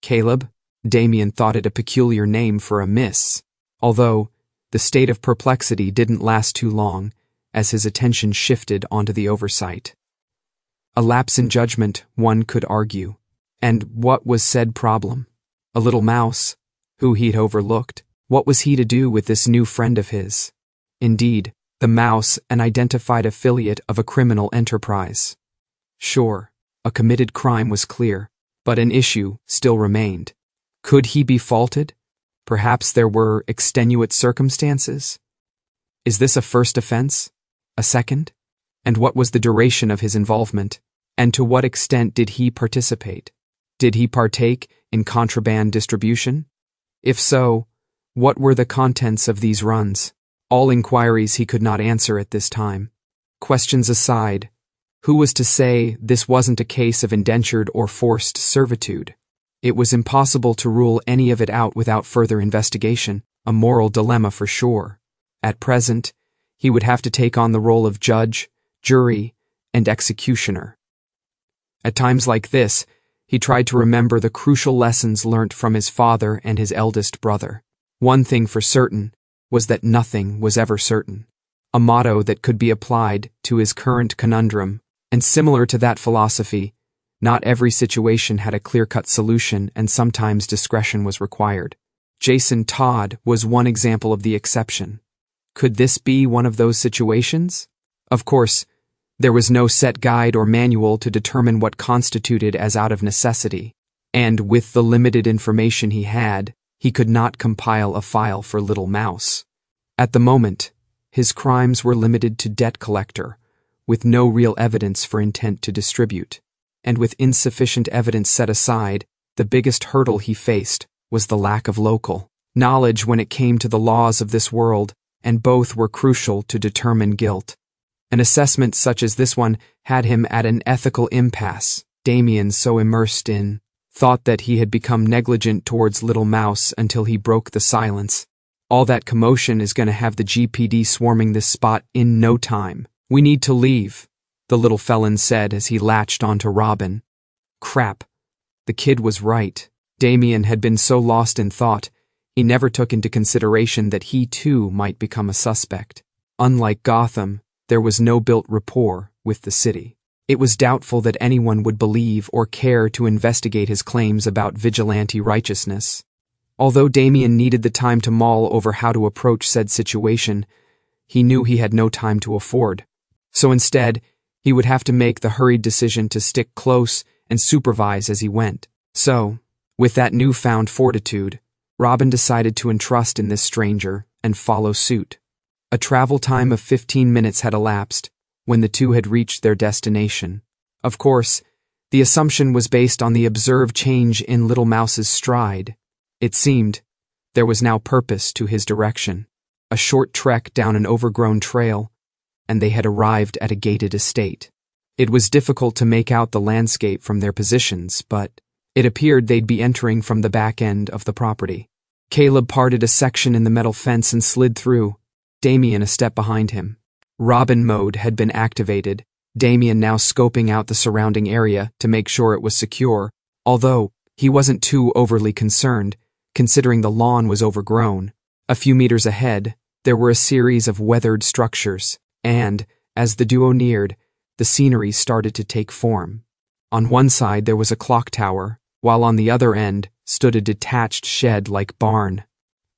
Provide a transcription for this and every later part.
Caleb? Damian thought it a peculiar name for a miss, although the state of perplexity didn't last too long as his attention shifted onto the oversight. A lapse in judgment, one could argue. And what was said problem? A little mouse, who he'd overlooked. What was he to do with this new friend of his? Indeed, the mouse an identified affiliate of a criminal enterprise. Sure, a committed crime was clear, but an issue still remained. Could he be faulted? Perhaps there were extenuate circumstances? Is this a first offense? A second? And what was the duration of his involvement? And to what extent did he participate? Did he partake in contraband distribution? If so, what were the contents of these runs? All inquiries he could not answer at this time. Questions aside, who was to say this wasn't a case of indentured or forced servitude? It was impossible to rule any of it out without further investigation, a moral dilemma for sure. At present, he would have to take on the role of judge, jury, and executioner. At times like this, he tried to remember the crucial lessons learnt from his father and his eldest brother. One thing for certain was that nothing was ever certain, a motto that could be applied to his current conundrum, and similar to that philosophy, not every situation had a clear-cut solution and sometimes discretion was required. Jason Todd was one example of the exception. Could this be one of those situations? Of course, there was no set guide or manual to determine what constituted as out of necessity, and with the limited information he had, he could not compile a file for Little Mouse. At the moment, his crimes were limited to debt collector, with no real evidence for intent to distribute and with insufficient evidence set aside, the biggest hurdle he faced was the lack of local knowledge when it came to the laws of this world, and both were crucial to determine guilt. An assessment such as this one had him at an ethical impasse. Damian, so immersed in, thought that he had become negligent towards Little Mouse until he broke the silence. All that commotion is going to have the GPD swarming this spot in no time. We need to leave the little felon said as he latched onto Robin. Crap. The kid was right. Damian had been so lost in thought, he never took into consideration that he too might become a suspect. Unlike Gotham, there was no built rapport with the city. It was doubtful that anyone would believe or care to investigate his claims about vigilante righteousness. Although Damian needed the time to mull over how to approach said situation, he knew he had no time to afford. So instead, he would have to make the hurried decision to stick close and supervise as he went. So, with that newfound fortitude, Robin decided to entrust in this stranger and follow suit. A travel time of 15 minutes had elapsed when the two had reached their destination. Of course, the assumption was based on the observed change in Little Mouse's stride. It seemed there was now purpose to his direction. A short trek down an overgrown trail and they had arrived at a gated estate. It was difficult to make out the landscape from their positions, but it appeared they'd be entering from the back end of the property. Caleb parted a section in the metal fence and slid through, Damian a step behind him. Robin mode had been activated, Damian now scoping out the surrounding area to make sure it was secure, although he wasn't too overly concerned, considering the lawn was overgrown. A few meters ahead, there were a series of weathered structures, and, as the duo neared, the scenery started to take form. On one side there was a clock tower, while on the other end stood a detached shed-like barn.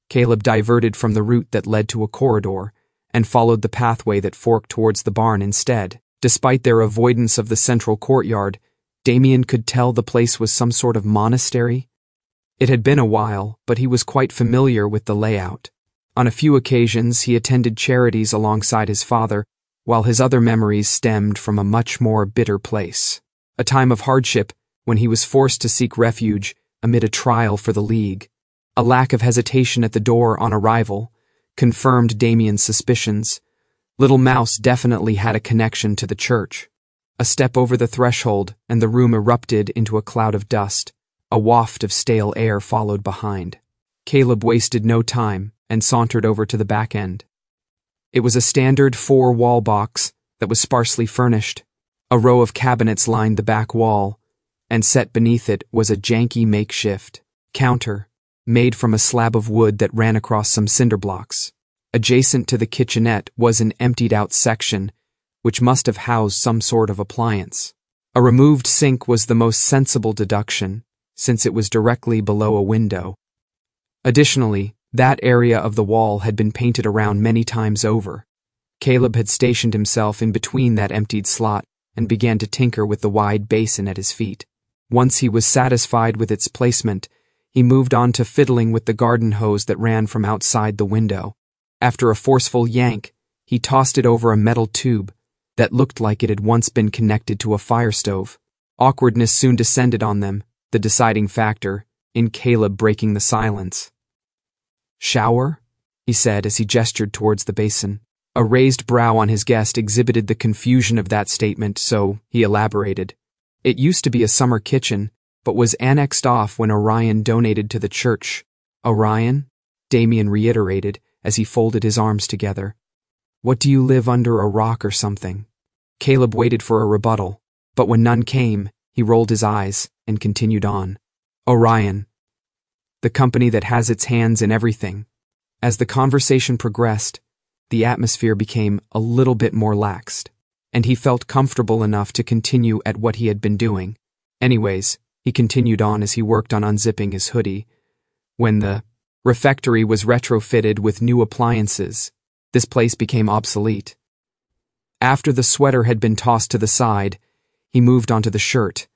Caleb diverted from the route that led to a corridor and followed the pathway that forked towards the barn instead. Despite their avoidance of the central courtyard, Damian could tell the place was some sort of monastery. It had been a while, but he was quite familiar with the layout. On a few occasions, he attended charities alongside his father, while his other memories stemmed from a much more bitter place. A time of hardship when he was forced to seek refuge amid a trial for the League. A lack of hesitation at the door on arrival confirmed Damian's suspicions. Little Mouse definitely had a connection to the church. A step over the threshold, and the room erupted into a cloud of dust. A waft of stale air followed behind. Caleb wasted no time and sauntered over to the back end. It was a standard four wall box that was sparsely furnished. A row of cabinets lined the back wall, and set beneath it was a janky makeshift counter made from a slab of wood that ran across some cinder blocks. Adjacent to the kitchenette was an emptied out section, which must have housed some sort of appliance. A removed sink was the most sensible deduction, since it was directly below a window. Additionally, that area of the wall had been painted around many times over. Caleb had stationed himself in between that emptied slot and began to tinker with the wide basin at his feet. Once he was satisfied with its placement, he moved on to fiddling with the garden hose that ran from outside the window. After a forceful yank, he tossed it over a metal tube that looked like it had once been connected to a fire stove. Awkwardness soon descended on them, the deciding factor, in Caleb breaking the silence. Shower? he said as he gestured towards the basin. A raised brow on his guest exhibited the confusion of that statement, so he elaborated. It used to be a summer kitchen, but was annexed off when Orion donated to the church. Orion? Damian reiterated as he folded his arms together. What do you live under a rock or something? Caleb waited for a rebuttal, but when none came, he rolled his eyes and continued on. Orion. The company that has its hands in everything. As the conversation progressed, the atmosphere became a little bit more laxed, and he felt comfortable enough to continue at what he had been doing. Anyways, he continued on as he worked on unzipping his hoodie. When the refectory was retrofitted with new appliances, this place became obsolete. After the sweater had been tossed to the side, he moved onto the shirt.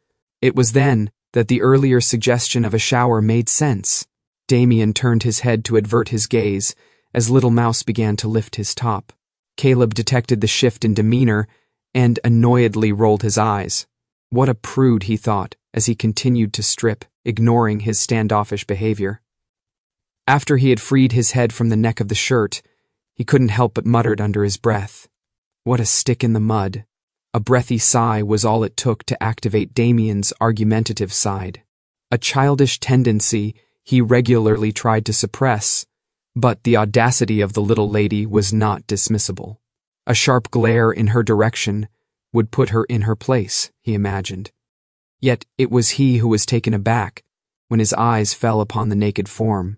It was then that the earlier suggestion of a shower made sense. Damian turned his head to avert his gaze as Little Mouse began to lift his top. Caleb detected the shift in demeanor and annoyedly rolled his eyes. What a prude, he thought, as he continued to strip, ignoring his standoffish behavior. After he had freed his head from the neck of the shirt, he couldn't help but muttered under his breath. What a stick in the mud. A breathy sigh was all it took to activate Damian's argumentative side. A childish tendency he regularly tried to suppress, but the audacity of the little lady was not dismissible. A sharp glare in her direction would put her in her place, he imagined. Yet it was he who was taken aback when his eyes fell upon the naked form.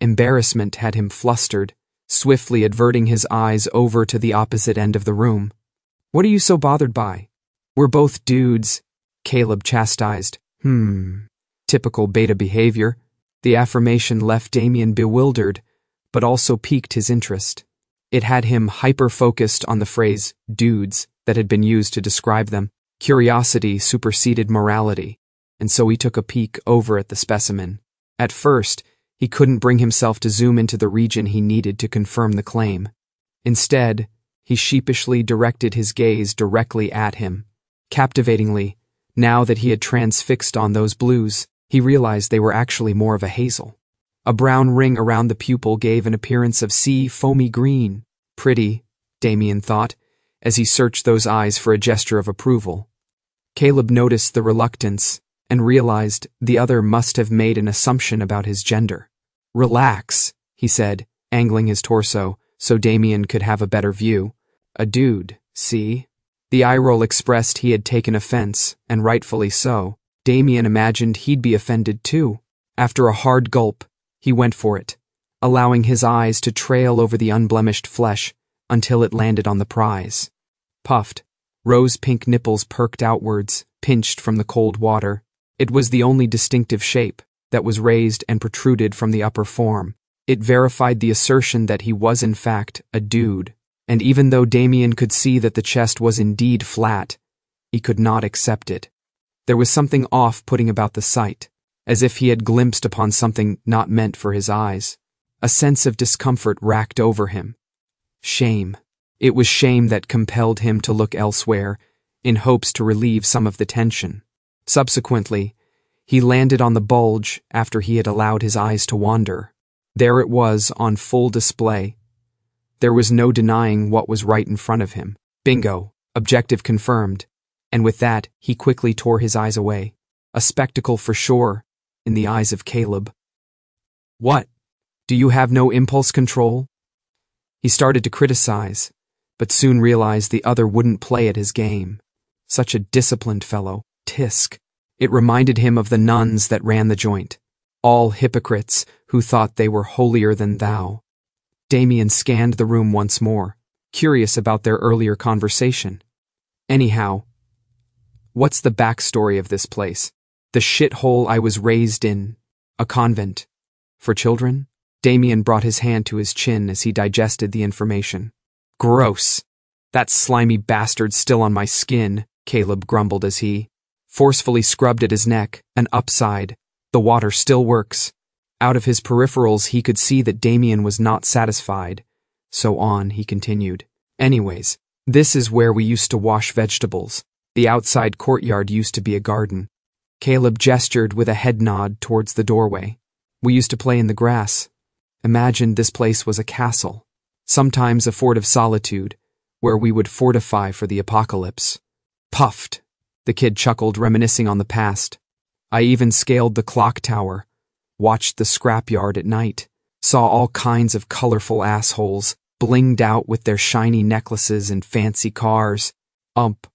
Embarrassment had him flustered, swiftly adverting his eyes over to the opposite end of the room. What are you so bothered by? We're both dudes, Caleb chastised. Hmm. Typical beta behavior. The affirmation left Damian bewildered, but also piqued his interest. It had him hyper-focused on the phrase dudes that had been used to describe them. Curiosity superseded morality, and so he took a peek over at the specimen. At first, he couldn't bring himself to zoom into the region he needed to confirm the claim. Instead, he sheepishly directed his gaze directly at him. Captivatingly, now that he had transfixed on those blues, he realized they were actually more of a hazel. A brown ring around the pupil gave an appearance of sea foamy green. Pretty, Damian thought, as he searched those eyes for a gesture of approval. Caleb noticed the reluctance and realized the other must have made an assumption about his gender. Relax, he said, angling his torso so Damian could have a better view. A dude, see? The eye roll expressed he had taken offense, and rightfully so. Damian imagined he'd be offended too. After a hard gulp, he went for it, allowing his eyes to trail over the unblemished flesh until it landed on the prize. Puffed, rose pink nipples perked outwards, pinched from the cold water. It was the only distinctive shape that was raised and protruded from the upper form. It verified the assertion that he was in fact a dude, and even though Damian could see that the chest was indeed flat, he could not accept it. There was something off-putting about the sight, as if he had glimpsed upon something not meant for his eyes. A sense of discomfort racked over him, Shame. It was shame that compelled him to look elsewhere, in hopes to relieve some of the tension. Subsequently, he landed on the bulge after he had allowed his eyes to wander. There it was on full display. There was no denying what was right in front of him. Bingo. Objective confirmed. And with that, he quickly tore his eyes away. A spectacle for sure, in the eyes of Caleb. What? Do you have no impulse control? He started to criticize, but soon realized the other wouldn't play at his game. Such a disciplined fellow, Tisk. It reminded him of the nuns that ran the joint. All hypocrites who thought they were holier than thou. Damian scanned the room once more, curious about their earlier conversation. Anyhow, what's the backstory of this place? The shithole I was raised in. A convent. For children? Damian brought his hand to his chin as he digested the information. Gross. That slimy bastard's still on my skin, Caleb grumbled as he forcefully scrubbed at his neck, and upside. The water still works. Out of his peripherals, he could see that Damian was not satisfied. So on, he continued. Anyways, this is where we used to wash vegetables. The outside courtyard used to be a garden. Caleb gestured with a head nod towards the doorway. We used to play in the grass. Imagined this place was a castle, sometimes a fort of solitude, where we would fortify for the apocalypse. Puffed. The kid chuckled, reminiscing on the past. I even scaled the clock tower, watched the scrapyard at night, saw all kinds of colorful assholes, blinged out with their shiny necklaces and fancy cars. Ump.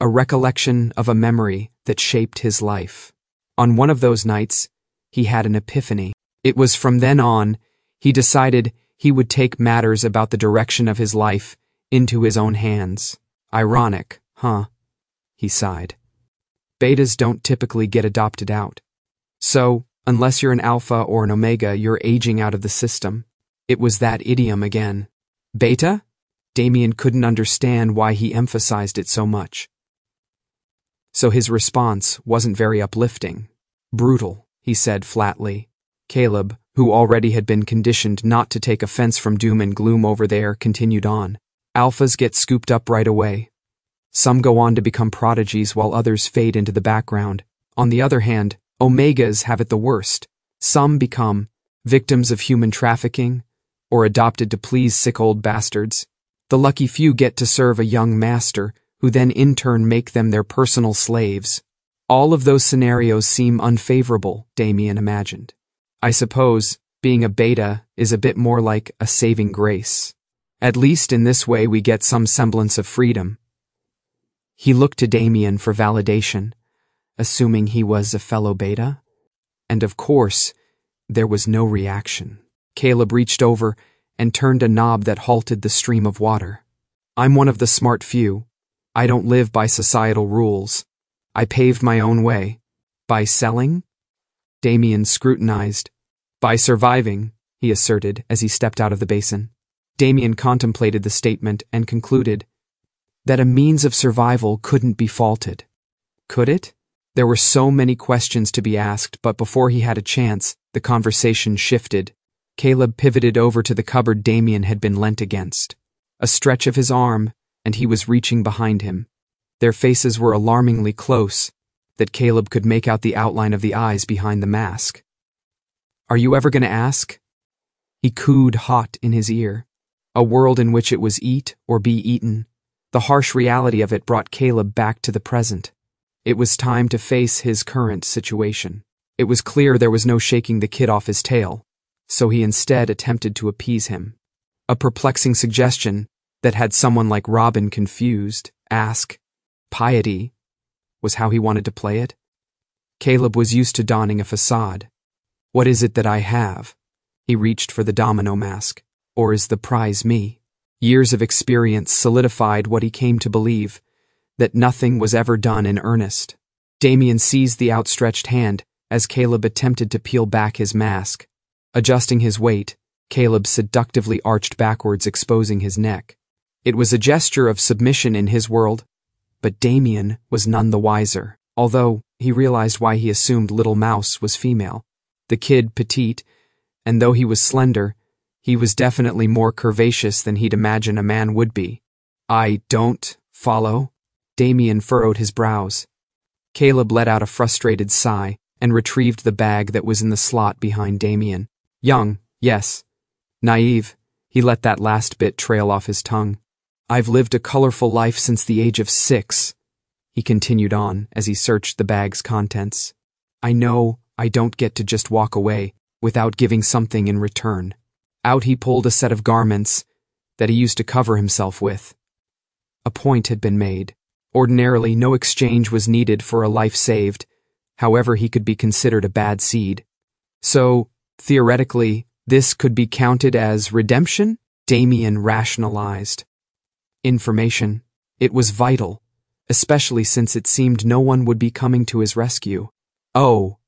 A recollection of a memory that shaped his life. On one of those nights, he had an epiphany. It was from then on, he decided he would take matters about the direction of his life into his own hands. Ironic, huh? He sighed. Betas don't typically get adopted out. So, unless you're an alpha or an omega, you're aging out of the system. It was that idiom again. Beta? Damian couldn't understand why he emphasized it so much. So his response wasn't very uplifting. Brutal, he said flatly. Caleb, who already had been conditioned not to take offense from doom and gloom over there, continued on. Alphas get scooped up right away. Some go on to become prodigies while others fade into the background. On the other hand, omegas have it the worst. Some become victims of human trafficking or adopted to please sick old bastards. The lucky few get to serve a young master who then in turn make them their personal slaves. All of those scenarios seem unfavorable, Damian imagined. I suppose being a beta is a bit more like a saving grace. At least in this way we get some semblance of freedom. He looked to Damian for validation, assuming he was a fellow beta. And of course, there was no reaction. Caleb reached over and turned a knob that halted the stream of water. I'm one of the smart few, I don't live by societal rules. I paved my own way. By selling? Damian scrutinized. By surviving, he asserted as he stepped out of the basin. Damian contemplated the statement and concluded that a means of survival couldn't be faulted. Could it? There were so many questions to be asked, but before he had a chance, the conversation shifted. Caleb pivoted over to the cupboard Damian had been leant against. A stretch of his arm, and he was reaching behind him. Their faces were alarmingly close, that Caleb could make out the outline of the eyes behind the mask. Are you ever going to ask? He cooed hot in his ear. A world in which it was eat or be eaten. The harsh reality of it brought Caleb back to the present. It was time to face his current situation. It was clear there was no shaking the kid off his tail, so he instead attempted to appease him. A perplexing suggestion that had someone like Robin confused, ask, piety, was how he wanted to play it? Caleb was used to donning a facade. What is it that I have? He reached for the domino mask. Or is the prize me? Years of experience solidified what he came to believe, that nothing was ever done in earnest. Damian seized the outstretched hand as Caleb attempted to peel back his mask. Adjusting his weight, Caleb seductively arched backwards, exposing his neck. It was a gesture of submission in his world, but Damian was none the wiser, although he realized why he assumed Little Mouse was female. The kid petite, and though he was slender, he was definitely more curvaceous than he'd imagine a man would be. I don't follow. Damian furrowed his brows. Caleb let out a frustrated sigh and retrieved the bag that was in the slot behind Damian. Young, yes. Naive, he let that last bit trail off his tongue. I've lived a colorful life since the age of six, he continued on as he searched the bag's contents. I know I don't get to just walk away without giving something in return. Out he pulled a set of garments that he used to cover himself with. A point had been made. Ordinarily, no exchange was needed for a life saved, however he could be considered a bad seed. So, theoretically, this could be counted as redemption? Damian rationalized. Information. It was vital, especially since it seemed no one would be coming to his rescue. Oh,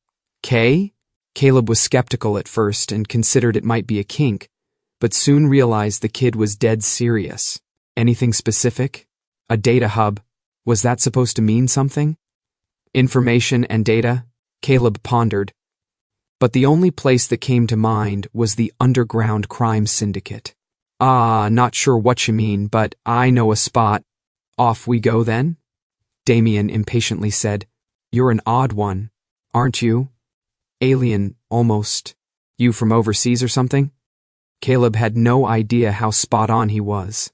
Kay? Caleb was skeptical at first and considered it might be a kink, but soon realized the kid was dead serious. Anything specific? A data hub. Was that supposed to mean something? Information and data? Caleb pondered. But the only place that came to mind was the underground crime syndicate. Ah, not sure what you mean, but I know a spot. Off we go then? Damian impatiently said. You're an odd one, aren't you? Alien, almost. You from overseas or something? Caleb had no idea how spot on he was.